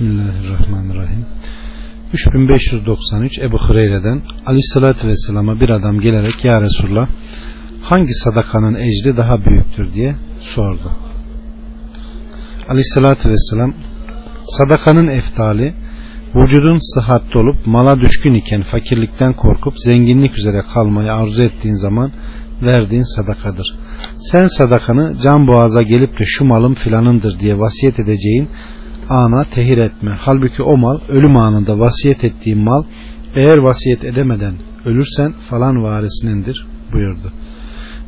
Bismillahirrahmanirrahim. 3593 Ebu Hureyre'den Aleyhisselatü Vesselam'a bir adam gelerek Ya Resulullah hangi sadakanın ecri daha büyüktür diye sordu. Aleyhisselatü Vesselam sadakanın eftali vücudun sıhhatli olup mala düşkün iken fakirlikten korkup zenginlik üzere kalmayı arzu ettiğin zaman verdiğin sadakadır. Sen sadakanı can boğaza gelip de şu malım filanındır diye vasiyet edeceğin ana tehir etme. Halbuki o mal ölüm anında vasiyet ettiğin mal eğer vasiyet edemeden ölürsen falan varisinindir buyurdu.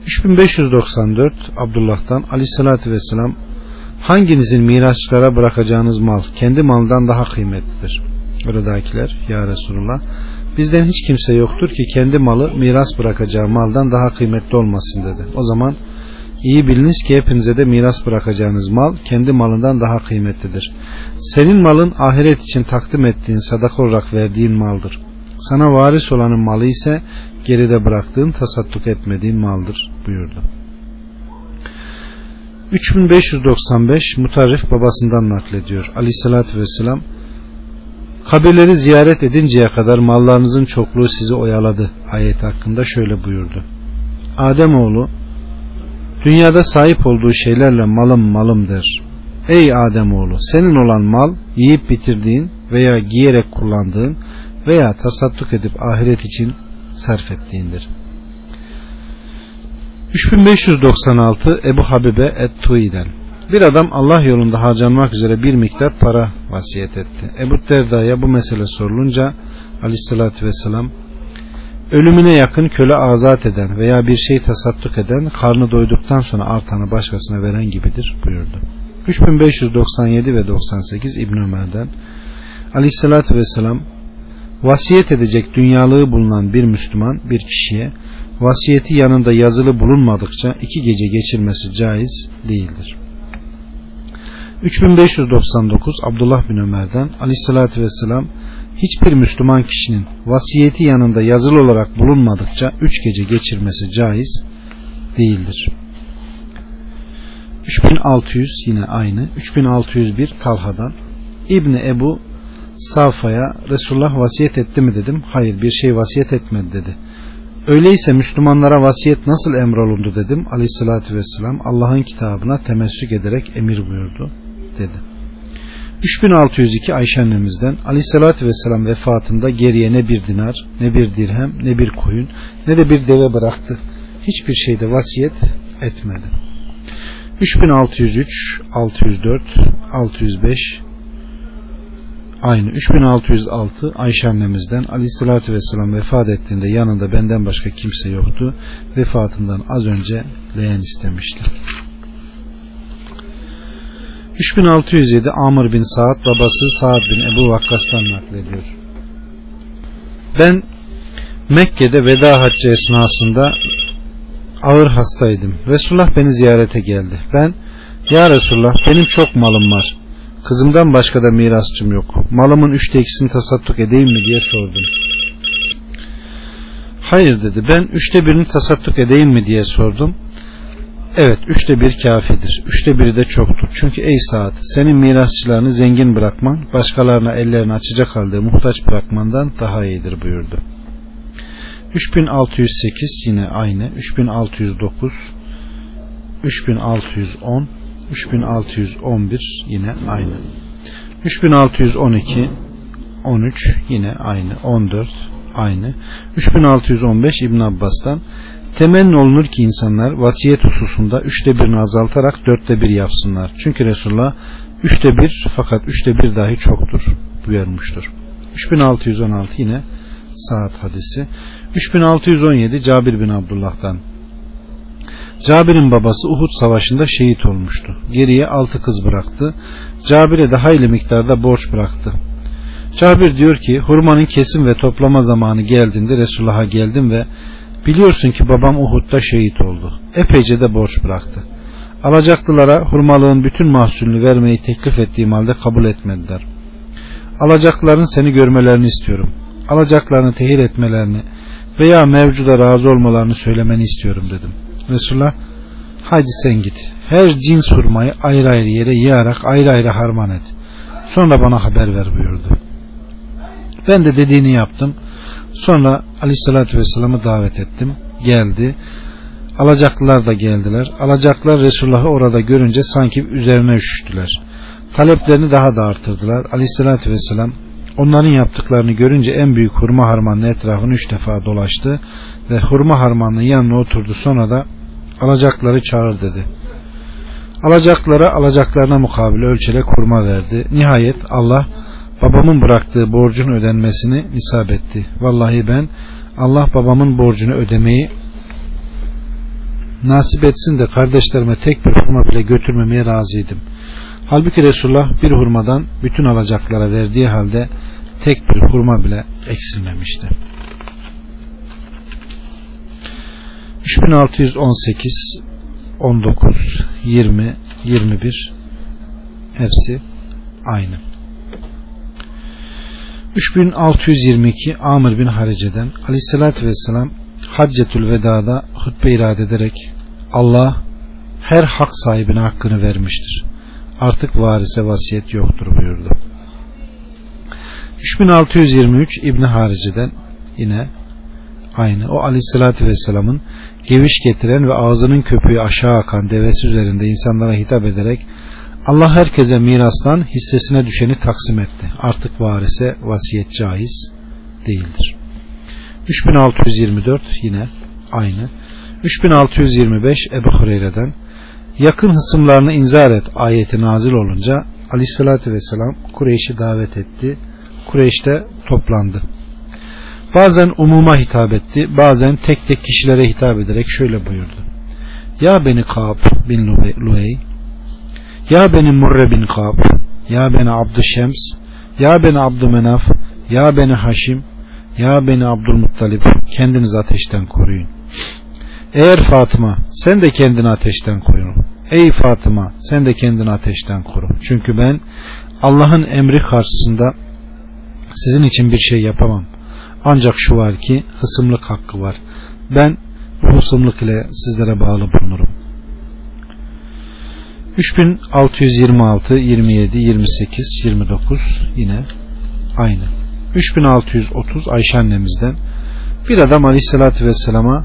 3594 Abdullah'tan aleyhissalatü vesselam hanginizin mirasçılara bırakacağınız mal kendi maldan daha kıymetlidir. Oradakiler ya Resulullah bizden hiç kimse yoktur ki kendi malı miras bırakacağı maldan daha kıymetli olmasın dedi. O zaman iyi biliniz ki hepinize de miras bırakacağınız mal kendi malından daha kıymetlidir. Senin malın ahiret için takdim ettiğin sadaka olarak verdiğin maldır. Sana varis olanın malı ise geride bıraktığın tasadduk etmediğin maldır buyurdu. 3595 Mutarrif babasından naklediyor. Aleyhissalatü vesselam Kabirleri ziyaret edinceye kadar mallarınızın çokluğu sizi oyaladı. Ayet hakkında şöyle buyurdu. Ademoğlu dünyada sahip olduğu şeylerle malım malım der. Ey Ademoğlu senin olan mal yiyip bitirdiğin veya giyerek kullandığın veya tasadduk edip ahiret için sarf ettiğindir. 3596 Ebu Habibe Et-Tui'den bir adam Allah yolunda harcanmak üzere bir miktar para vasiyet etti. Ebu Derda'ya bu mesele sorulunca aleyhissalatü vesselam ölümüne yakın köle azat eden veya bir şey tasadduk eden karnı doyduktan sonra artanı başkasına veren gibidir buyurdu. 3597 ve 98 İbn Ömer'den aleyhissalatü vesselam vasiyet edecek dünyalığı bulunan bir Müslüman bir kişiye vasiyeti yanında yazılı bulunmadıkça iki gece geçirmesi caiz değildir. 3599 Abdullah bin Ömer'den Aleyhisselatü Vesselam hiçbir Müslüman kişinin vasiyeti yanında yazılı olarak bulunmadıkça üç gece geçirmesi caiz değildir. 3600 yine aynı. 3601 Talha'dan İbni Ebu Safa'ya Resulullah vasiyet etti mi dedim. Hayır bir şey vasiyet etmedi dedi. Öyleyse Müslümanlara vasiyet nasıl emrolundu dedim. Aleyhissalatü vesselam Allah'ın kitabına temessük ederek emir buyurdu dedi. 3602 Ayşe annemizden Aleyhisselatü Vesselam vefatında geriye ne bir dinar, ne bir dirhem, ne bir koyun, ne de bir deve bıraktı. Hiçbir şeyde vasiyet etmedi. 3603, 604, 605 aynı. 3606 Ayşe annemizden Aleyhisselatü Vesselam vefat ettiğinde yanında benden başka kimse yoktu. Vefatından az önce leğen istemişti. 3607 Amr bin Saad babası Saad bin Ebu Vakkas'tan naklediyor. Ben Mekke'de veda haccı esnasında ağır hastaydım. Resulullah beni ziyarete geldi. Ben ya Resulullah benim çok malım var. Kızımdan başka da mirasçım yok. Malımın üçte ikisini tasadduk edeyim mi diye sordum. Hayır dedi. Ben üçte birini tasadduk edeyim mi diye sordum. Evet üçte bir kafidir. Üçte biri de çoktur. Çünkü ey saat senin mirasçılarını zengin bırakman başkalarına ellerini açacak halde muhtaç bırakmandan daha iyidir buyurdu. 3608 yine aynı. 3609 3610 3611 yine aynı. 3612 13 yine aynı. 14 aynı. 3615 İbn Abbas'tan Temenni olunur ki insanlar vasiyet hususunda üçte birini azaltarak dörtte bir yapsınlar. Çünkü Resulullah üçte bir fakat üçte bir dahi çoktur buyurmuştur. 3616 yine saat hadisi. 3617 Cabir bin Abdullah'tan. Cabir'in babası Uhud savaşında şehit olmuştu. Geriye altı kız bıraktı. Cabir'e de hayli miktarda borç bıraktı. Cabir diyor ki hurmanın kesim ve toplama zamanı geldiğinde Resulullah'a geldim ve Biliyorsun ki babam Uhud'da şehit oldu. Epeyce de borç bıraktı. Alacaklılara hurmalığın bütün mahsulünü vermeyi teklif ettiğim halde kabul etmediler. Alacaklıların seni görmelerini istiyorum. Alacaklarını tehir etmelerini veya mevcuda razı olmalarını söylemeni istiyorum dedim. Resulullah hadi sen git. Her cins hurmayı ayrı ayrı yere yığarak ayrı ayrı harman et. Sonra bana haber ver buyurdu. Ben de dediğini yaptım. Sonra Aleyhisselatü Vesselam'ı davet ettim. Geldi. Alacaklılar da geldiler. Alacaklar Resulullah'ı orada görünce sanki üzerine üşüştüler. Taleplerini daha da artırdılar. Aleyhisselatü Vesselam onların yaptıklarını görünce en büyük hurma harmanının etrafını üç defa dolaştı ve hurma harmanının yanına oturdu. Sonra da alacakları çağır dedi. Alacaklara alacaklarına mukabil ölçerek hurma verdi. Nihayet Allah babamın bıraktığı borcun ödenmesini nisap etti. Vallahi ben Allah babamın borcunu ödemeyi nasip etsin de kardeşlerime tek bir hurma bile götürmemeye razıydım. Halbuki Resulullah bir hurmadan bütün alacaklara verdiği halde tek bir hurma bile eksilmemişti. 3618 19 20 21 hepsi aynı. 3622 Amr bin Harice'den Aleyhisselatü Vesselam Haccetül Veda'da hutbe irade ederek Allah her hak sahibine hakkını vermiştir. Artık varise vasiyet yoktur buyurdu. 3623 İbni Harice'den yine aynı o aleyhissalatü vesselamın geviş getiren ve ağzının köpüğü aşağı akan devesi üzerinde insanlara hitap ederek Allah herkese mirastan hissesine düşeni taksim etti. Artık varise vasiyet caiz değildir. 3624 yine aynı. 3625 Ebu Hureyre'den yakın hısımlarını inzar et ayeti nazil olunca aleyhissalatü vesselam Kureyş'i davet etti. Kureyş de toplandı. Bazen umuma hitap etti, bazen tek tek kişilere hitap ederek şöyle buyurdu. Ya beni Kab bin Luey, ya beni Murre bin Kab, ya beni Abdüşems, ya beni Abdümenaf, ya beni Haşim, ya beni Abdülmuttalip, kendiniz ateşten koruyun. Eğer Fatıma sen de kendini ateşten korun. Ey Fatıma sen de kendini ateşten koru. Çünkü ben Allah'ın emri karşısında sizin için bir şey yapamam. Ancak şu var ki hısımlık hakkı var. Ben hısımlık ile sizlere bağlı bulunurum. 3626, 27, 28, 29 yine aynı. 3630 Ayşe annemizden bir adam aleyhissalatü vesselama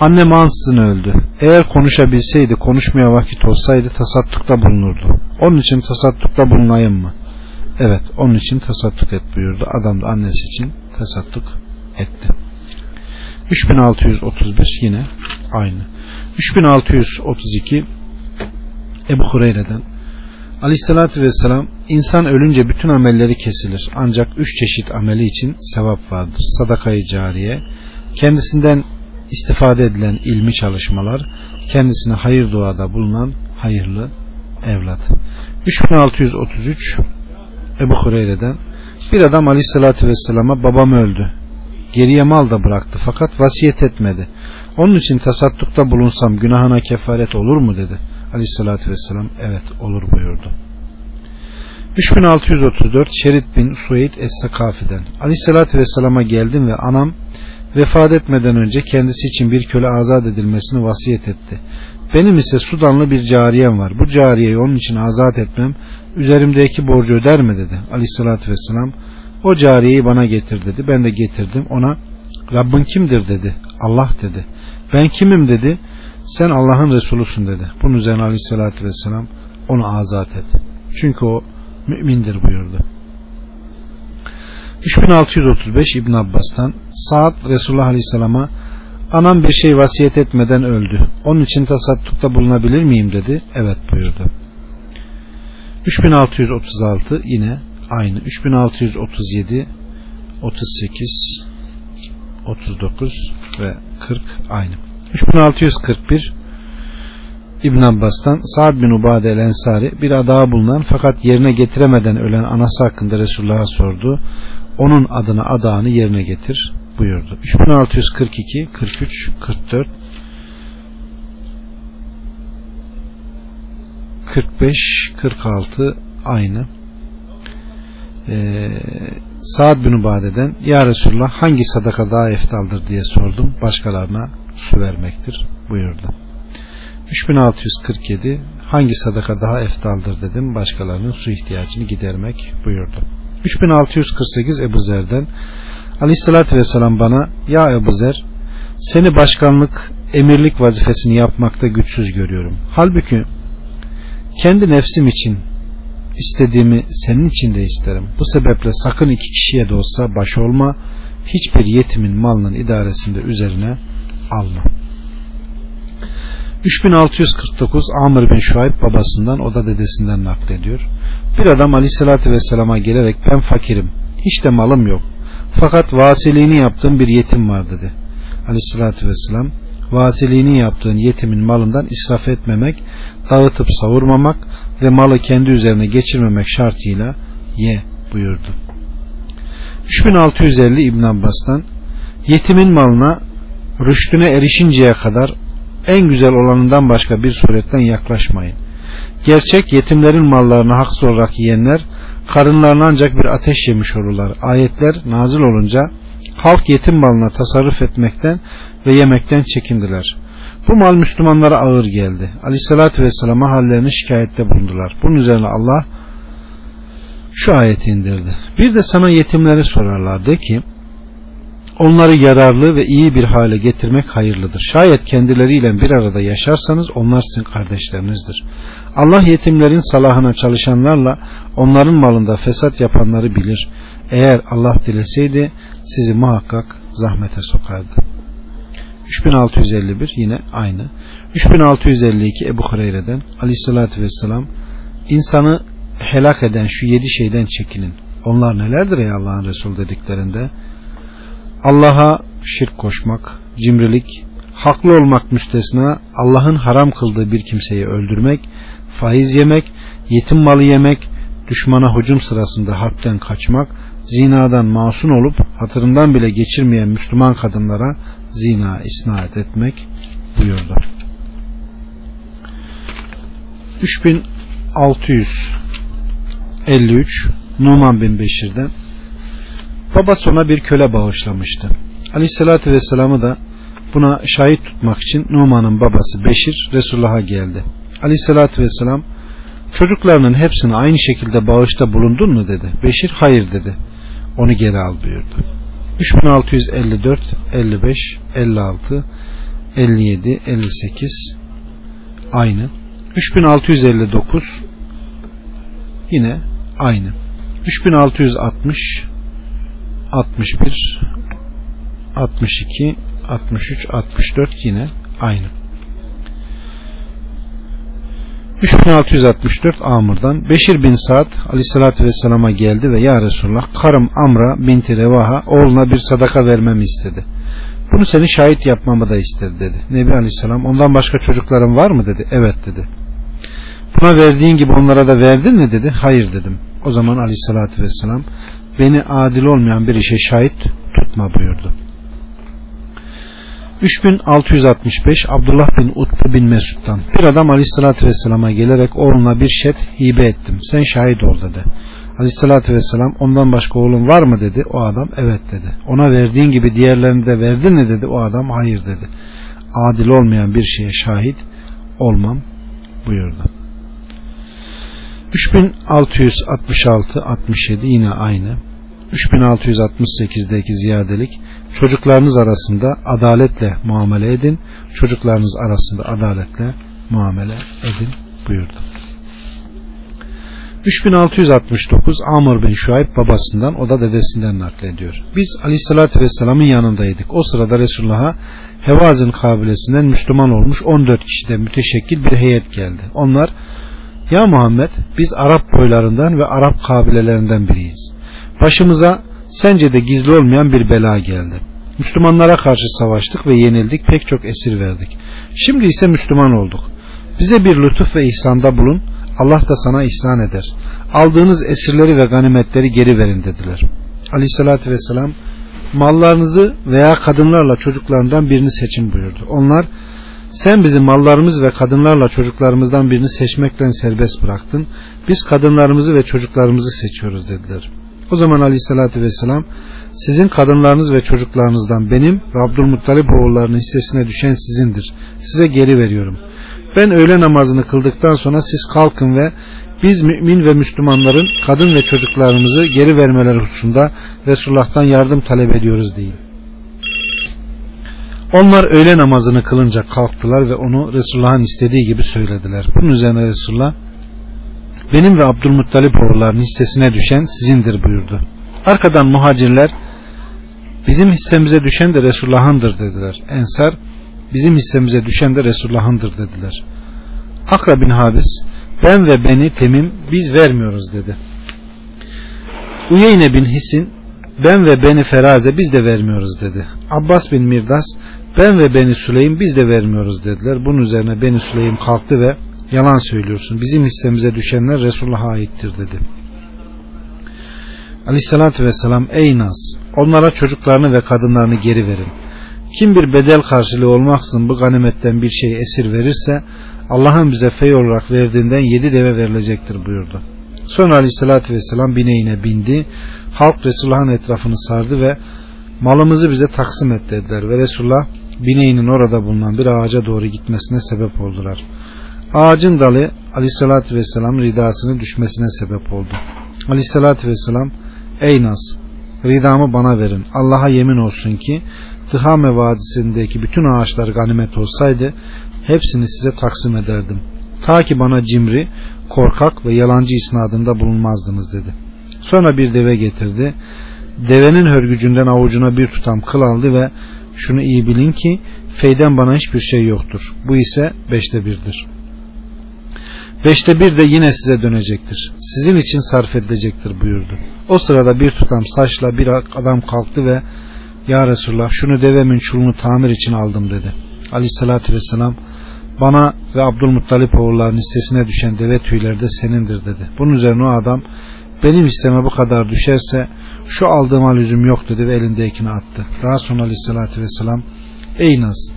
annem ansızın öldü. Eğer konuşabilseydi konuşmaya vakit olsaydı tasattukta bulunurdu. Onun için tasattukta bulunayım mı? Evet onun için tasadduk et buyurdu. Adam da annesi için tasadduk etti. 3631 yine aynı. 3632 Ebu Hureyre'den Aleyhissalatü Vesselam insan ölünce bütün amelleri kesilir. Ancak üç çeşit ameli için sevap vardır. Sadakayı cariye, kendisinden istifade edilen ilmi çalışmalar, kendisine hayır duada bulunan hayırlı evlat. 3633 Ebu Hureyre'den bir adam aleyhissalatü vesselama babam öldü. Geriye mal da bıraktı fakat vasiyet etmedi. Onun için tasaddukta bulunsam günahına kefaret olur mu dedi. Aleyhissalatü vesselam evet olur buyurdu. 3634 Şerit bin Sueyd Es-Sakafi'den Aleyhissalatü vesselama geldim ve anam vefat etmeden önce kendisi için bir köle azat edilmesini vasiyet etti. Benim ise Sudanlı bir cariyem var. Bu cariyeyi onun için azat etmem üzerimdeki borcu öder mi dedi. Aleyhissalatü vesselam o cariyeyi bana getir dedi. Ben de getirdim. Ona Rabbin kimdir dedi. Allah dedi. Ben kimim dedi. Sen Allah'ın Resulusun dedi. Bunun üzerine Aleyhissalatü vesselam onu azat et. Çünkü o mümindir buyurdu. 3635 İbn Abbas'tan Saad Resulullah Aleyhisselam'a anam bir şey vasiyet etmeden öldü. Onun için tasaddukta bulunabilir miyim dedi. Evet buyurdu. 3636 yine aynı. 3637 38 39 ve 40 aynı. 3641 İbn Abbas'tan Sa'd bin Ubade el Ensari bir adağa bulunan fakat yerine getiremeden ölen anası hakkında Resulullah'a sordu. Onun adına adağını yerine getir buyurdu. 3642 43 44 45 46 aynı. Ee, Saad bin Ubade'den Ya Resulullah hangi sadaka daha eftaldır diye sordum. Başkalarına su vermektir buyurdu. 3647 hangi sadaka daha eftaldır dedim. Başkalarının su ihtiyacını gidermek buyurdu. 3648 Ebu Zer'den Aleyhissalatü Vesselam bana ya Ebu Zer seni başkanlık emirlik vazifesini yapmakta güçsüz görüyorum. Halbuki kendi nefsim için istediğimi senin için de isterim. Bu sebeple sakın iki kişiye de olsa baş olma. Hiçbir yetimin malının idaresinde üzerine alma. 3649 Amr bin Şuayb babasından o da dedesinden naklediyor. Bir adam aleyhissalatü vesselama gelerek ben fakirim. Hiç de malım yok. Fakat vasiliğini yaptığım bir yetim var dedi. Aleyhissalatü vesselam vasiliğini yaptığın yetimin malından israf etmemek, dağıtıp savurmamak ve malı kendi üzerine geçirmemek şartıyla ye buyurdu. 3650 İbn Abbas'tan yetimin malına rüştüne erişinceye kadar en güzel olanından başka bir suretten yaklaşmayın. Gerçek yetimlerin mallarını haksız olarak yiyenler karınlarını ancak bir ateş yemiş olurlar. Ayetler nazil olunca halk yetim malına tasarruf etmekten ve yemekten çekindiler. Bu mal Müslümanlara ağır geldi. Aleyhissalatü Vesselam'a hallerini şikayette bulundular. Bunun üzerine Allah şu ayeti indirdi. Bir de sana yetimleri sorarlar de ki onları yararlı ve iyi bir hale getirmek hayırlıdır. Şayet kendileriyle bir arada yaşarsanız onlar sizin kardeşlerinizdir. Allah yetimlerin salahına çalışanlarla onların malında fesat yapanları bilir. Eğer Allah dileseydi sizi muhakkak zahmete sokardı. 3651 yine aynı. 3652 Ebu Hureyre'den Aleyhisselatü Vesselam insanı helak eden şu yedi şeyden çekinin. Onlar nelerdir ey Allah'ın Resul dediklerinde Allah'a şirk koşmak, cimrilik, haklı olmak müstesna Allah'ın haram kıldığı bir kimseyi öldürmek, faiz yemek, yetim malı yemek, düşmana hücum sırasında harpten kaçmak, zinadan masum olup hatırından bile geçirmeyen Müslüman kadınlara zina isnat etmek buyurdu. 3653 Numan bin Beşir'den babası ona bir köle bağışlamıştı. Aleyhissalatü Vesselam'ı da buna şahit tutmak için Numan'ın babası Beşir Resulullah'a geldi. Aleyhissalatü Vesselam çocuklarının hepsini aynı şekilde bağışta bulundun mu dedi. Beşir hayır dedi. Onu geri al buyurdu. 3654, 55, 56, 57, 58 aynı. 3659 yine aynı. 3660 61 62 63 64 yine aynı. 3664 Amr'dan Beşir bin Sa'd aleyhissalatü vesselama geldi ve ya Resulullah karım Amra binti Revaha oğluna bir sadaka vermemi istedi. Bunu seni şahit yapmamı da istedi dedi. Nebi Aleyhisselam ondan başka çocukların var mı dedi. Evet dedi. Buna verdiğin gibi onlara da verdin mi dedi. Hayır dedim. O zaman Aleyhisselatü Vesselam beni adil olmayan bir işe şahit tutma buyurdu. 3665 Abdullah bin Utbe bin Mesud'dan. Bir adam aleyhissalatü vesselama gelerek oğluna bir şet hibe ettim. Sen şahit ol dedi. Aleyhissalatü vesselam ondan başka oğlun var mı? dedi. O adam evet dedi. Ona verdiğin gibi diğerlerini de verdin mi? dedi. O adam hayır dedi. Adil olmayan bir şeye şahit olmam buyurdu 3666 67 yine aynı 3668'deki ziyadelik çocuklarınız arasında adaletle muamele edin çocuklarınız arasında adaletle muamele edin buyurdu 3669 Amr bin Şuayb babasından o da dedesinden naklediyor. Biz aleyhissalatü vesselamın yanındaydık. O sırada Resulullah'a Hevazin kabilesinden Müslüman olmuş 14 kişide müteşekkil bir heyet geldi. Onlar ya Muhammed biz Arap boylarından ve Arap kabilelerinden biriyiz. Başımıza sence de gizli olmayan bir bela geldi. Müslümanlara karşı savaştık ve yenildik pek çok esir verdik. Şimdi ise Müslüman olduk. Bize bir lütuf ve ihsanda bulun. Allah da sana ihsan eder. Aldığınız esirleri ve ganimetleri geri verin dediler. Aleyhissalatü vesselam mallarınızı veya kadınlarla çocuklarından birini seçin buyurdu. Onlar sen bizim mallarımız ve kadınlarla çocuklarımızdan birini seçmekten serbest bıraktın. Biz kadınlarımızı ve çocuklarımızı seçiyoruz dediler. O zaman aleyhissalatü vesselam sizin kadınlarınız ve çocuklarınızdan benim ve Abdülmuttalip oğullarının hissesine düşen sizindir. Size geri veriyorum. Ben öğle namazını kıldıktan sonra siz kalkın ve biz mümin ve Müslümanların kadın ve çocuklarımızı geri vermeleri hususunda Resulullah'tan yardım talep ediyoruz deyin. Onlar öğle namazını kılınca kalktılar ve onu Resulullah'ın istediği gibi söylediler. Bunun üzerine Resulullah benim ve Abdülmuttalip oğullarının hissesine düşen sizindir buyurdu. Arkadan muhacirler bizim hissemize düşen de Resulullah'ındır dediler. Ensar bizim hissemize düşen de Resulullah'ındır dediler. Akra bin Habis ben ve beni Temim biz vermiyoruz dedi. Uyeyne bin Hisin ben ve beni Feraze biz de vermiyoruz dedi. Abbas bin Mirdas ben ve beni Süleym biz de vermiyoruz dediler. Bunun üzerine beni Süleym kalktı ve yalan söylüyorsun. Bizim hissemize düşenler Resulullah'a aittir dedi. Aleyhissalatü vesselam ey Nas onlara çocuklarını ve kadınlarını geri verin. Kim bir bedel karşılığı olmaksızın bu ganimetten bir şey esir verirse Allah'ın bize fey olarak verdiğinden yedi deve verilecektir buyurdu. Sonra aleyhissalatü vesselam bineğine bindi. Halk Resulullah'ın etrafını sardı ve malımızı bize taksim et dediler ve Resulullah bineğinin orada bulunan bir ağaca doğru gitmesine sebep oldular. Ağacın dalı aleyhissalatü vesselam ridasını düşmesine sebep oldu. Aleyhissalatü vesselam ey Nas ridamı bana verin. Allah'a yemin olsun ki Tıhame Vadisi'ndeki bütün ağaçlar ganimet olsaydı hepsini size taksim ederdim. Ta ki bana cimri, korkak ve yalancı isnadında bulunmazdınız dedi. Sonra bir deve getirdi. Devenin hörgücünden avucuna bir tutam kıl aldı ve şunu iyi bilin ki feyden bana hiçbir şey yoktur. Bu ise beşte birdir. Beşte bir de yine size dönecektir. Sizin için sarf edilecektir buyurdu. O sırada bir tutam saçla bir adam kalktı ve Ya Resulullah şunu devemin çulunu tamir için aldım dedi. Aleyhissalatü vesselam bana ve Abdülmuttalip oğullarının hissesine düşen deve tüyleri de senindir dedi. Bunun üzerine o adam benim isteme bu kadar düşerse şu aldığıma lüzum yok dedi ve elindekini attı. Daha sonra aleyhissalatü vesselam ey Naz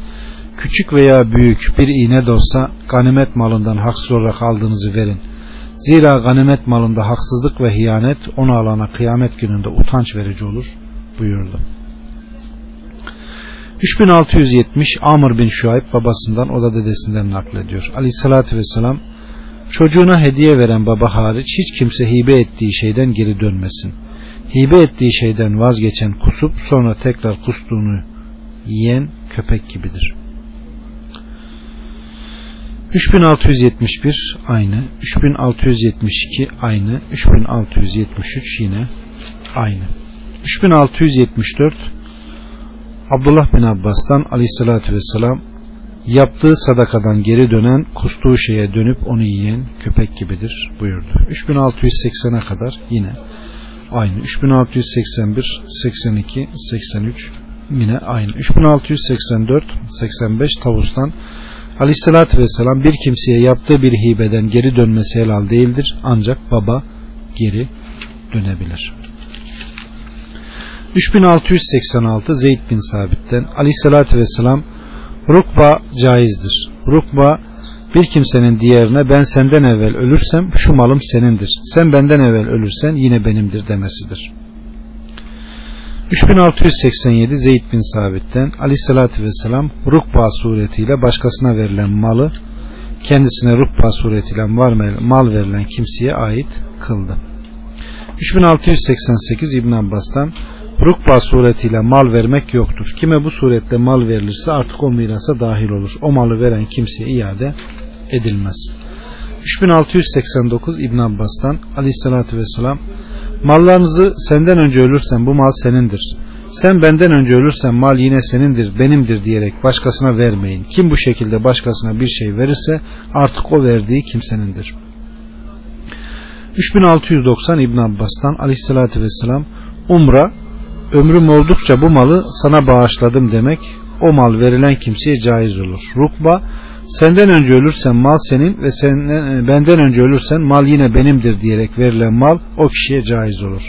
küçük veya büyük bir iğne de olsa ganimet malından haksız olarak aldığınızı verin. Zira ganimet malında haksızlık ve hiyanet onu alana kıyamet gününde utanç verici olur buyurdu. 3670 Amr bin Şuayb babasından o da dedesinden naklediyor. Aleyhissalatü vesselam çocuğuna hediye veren baba hariç hiç kimse hibe ettiği şeyden geri dönmesin. Hibe ettiği şeyden vazgeçen kusup sonra tekrar kustuğunu yiyen köpek gibidir. 3671 aynı, 3672 aynı, 3673 yine aynı. 3674 Abdullah bin Abbas'tan aleyhissalatü vesselam yaptığı sadakadan geri dönen kustuğu şeye dönüp onu yiyen köpek gibidir buyurdu. 3680'e kadar yine aynı. 3681, 82, 83 yine aynı. 3684, 85 tavustan Aleyhissalatü vesselam bir kimseye yaptığı bir hibeden geri dönmesi helal değildir. Ancak baba geri dönebilir. 3686 Zeyd bin Sabit'ten Aleyhissalatü vesselam rukba caizdir. Rukba bir kimsenin diğerine ben senden evvel ölürsem şu malım senindir. Sen benden evvel ölürsen yine benimdir demesidir. 3687 Zeyd bin Sabit'ten Aleyhissalatü Vesselam Rukba suretiyle başkasına verilen malı kendisine Rukba suretiyle mal verilen kimseye ait kıldı. 3688 İbn Abbas'tan Rukba suretiyle mal vermek yoktur. Kime bu suretle mal verilirse artık o mirasa dahil olur. O malı veren kimseye iade edilmez. 3689 İbn Abbas'tan Aleyhissalatü Vesselam Mallarınızı senden önce ölürsen bu mal senindir. Sen benden önce ölürsen mal yine senindir, benimdir diyerek başkasına vermeyin. Kim bu şekilde başkasına bir şey verirse artık o verdiği kimsenindir. 3690 İbn Abbas'tan Aleyhisselatü Vesselam Umra ömrüm oldukça bu malı sana bağışladım demek o mal verilen kimseye caiz olur. Rukba senden önce ölürsen mal senin ve senden, benden önce ölürsen mal yine benimdir diyerek verilen mal o kişiye caiz olur.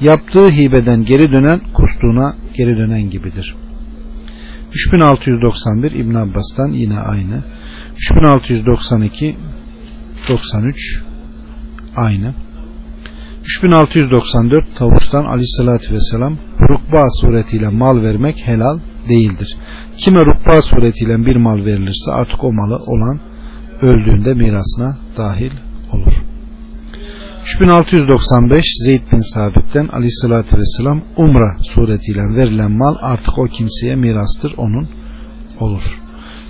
Yaptığı hibeden geri dönen kustuğuna geri dönen gibidir. 3691 İbn Abbas'tan yine aynı. 3692 93 aynı. 3694 Tavus'tan Aleyhisselatü Vesselam Rukba suretiyle mal vermek helal değildir. Kime rukba suretiyle bir mal verilirse artık o malı olan öldüğünde mirasına dahil olur. 3695 Zeyd bin Sabit'ten aleyhissalatü vesselam Umra suretiyle verilen mal artık o kimseye mirastır onun olur.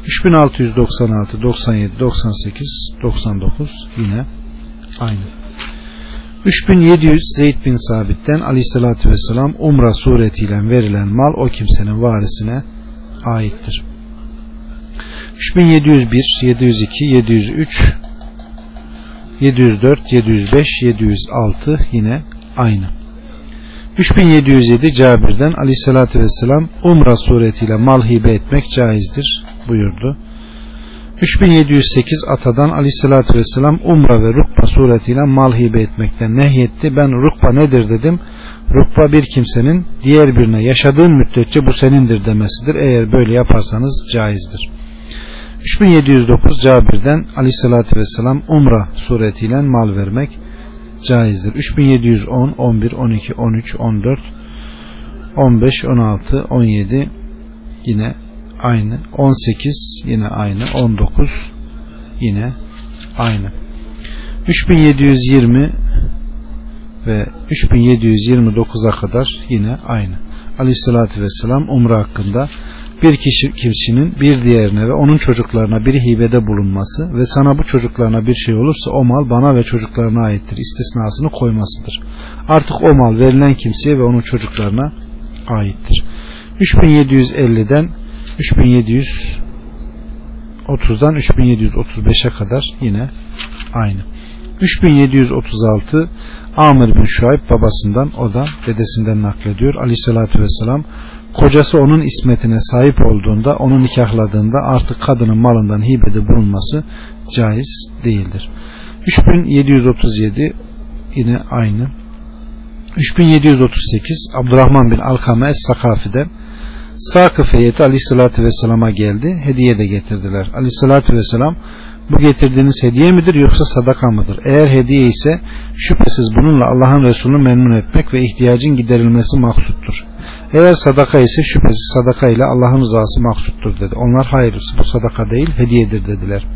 3696 97 98 99 yine aynı. 3700 Zeyd bin Sabit'ten aleyhissalatü vesselam Umra suretiyle verilen mal o kimsenin varisine aittir. 3701 702 703 704, 705, 706 yine aynı. 3707 Cabir'den aleyhissalatü vesselam Umra suretiyle mal hibe etmek caizdir buyurdu. 3708 Atadan aleyhissalatü vesselam Umra ve Rukba suretiyle mal hibe etmekten nehyetti. Ben Rukba nedir dedim. Rukba bir kimsenin diğer birine yaşadığın müddetçe bu senindir demesidir. Eğer böyle yaparsanız caizdir. 3709 Cabir'den aleyhissalatü vesselam umra suretiyle mal vermek caizdir. 3710, 11, 12, 13, 14, 15, 16, 17 yine aynı. 18 yine aynı. 19 yine aynı. 3720 ve 3729'a kadar yine aynı. Aleyhissalatü vesselam umra hakkında bir kişi, kişinin bir diğerine ve onun çocuklarına bir hibede bulunması ve sana bu çocuklarına bir şey olursa o mal bana ve çocuklarına aittir istisnasını koymasıdır. Artık o mal verilen kimseye ve onun çocuklarına aittir. 3750'den 3730'dan 3735'e kadar yine aynı. 3736 Amr bin Şuayb babasından o da dedesinden naklediyor. Aleyhissalatü vesselam kocası onun ismetine sahip olduğunda onu nikahladığında artık kadının malından hibede bulunması caiz değildir. 3737 yine aynı. 3738 Abdurrahman bin Alkame Es-Sakafi'den Sakıf heyeti aleyhissalatü vesselama geldi. Hediye de getirdiler. Aleyhissalatü vesselam bu getirdiğiniz hediye midir yoksa sadaka mıdır? Eğer hediye ise şüphesiz bununla Allah'ın Resulü'nü memnun etmek ve ihtiyacın giderilmesi maksuttur. Eğer sadaka ise şüphesiz sadaka ile Allah'ın rızası maksuttur dedi. Onlar hayır bu sadaka değil hediyedir dediler.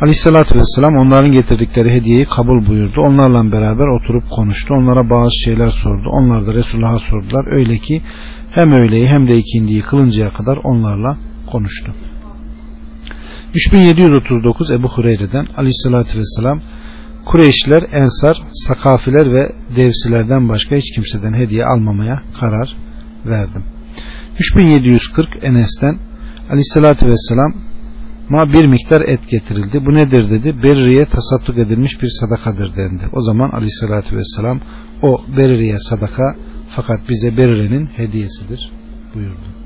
Aleyhissalatü vesselam onların getirdikleri hediyeyi kabul buyurdu. Onlarla beraber oturup konuştu. Onlara bazı şeyler sordu. Onlar da Resulullah'a sordular. Öyle ki hem öğleyi hem de ikindiyi kılıncaya kadar onlarla konuştu. 3739 Ebu Hureyre'den aleyhissalatü vesselam Kureyşliler, Ensar, Sakafiler ve Devsilerden başka hiç kimseden hediye almamaya karar verdim. 3740 Enes'ten aleyhissalatü vesselam ma bir miktar et getirildi. Bu nedir dedi. Berriye tasadduk edilmiş bir sadakadır dendi. O zaman aleyhissalatü vesselam o Berriye sadaka fakat bize Berriye'nin hediyesidir buyurdu.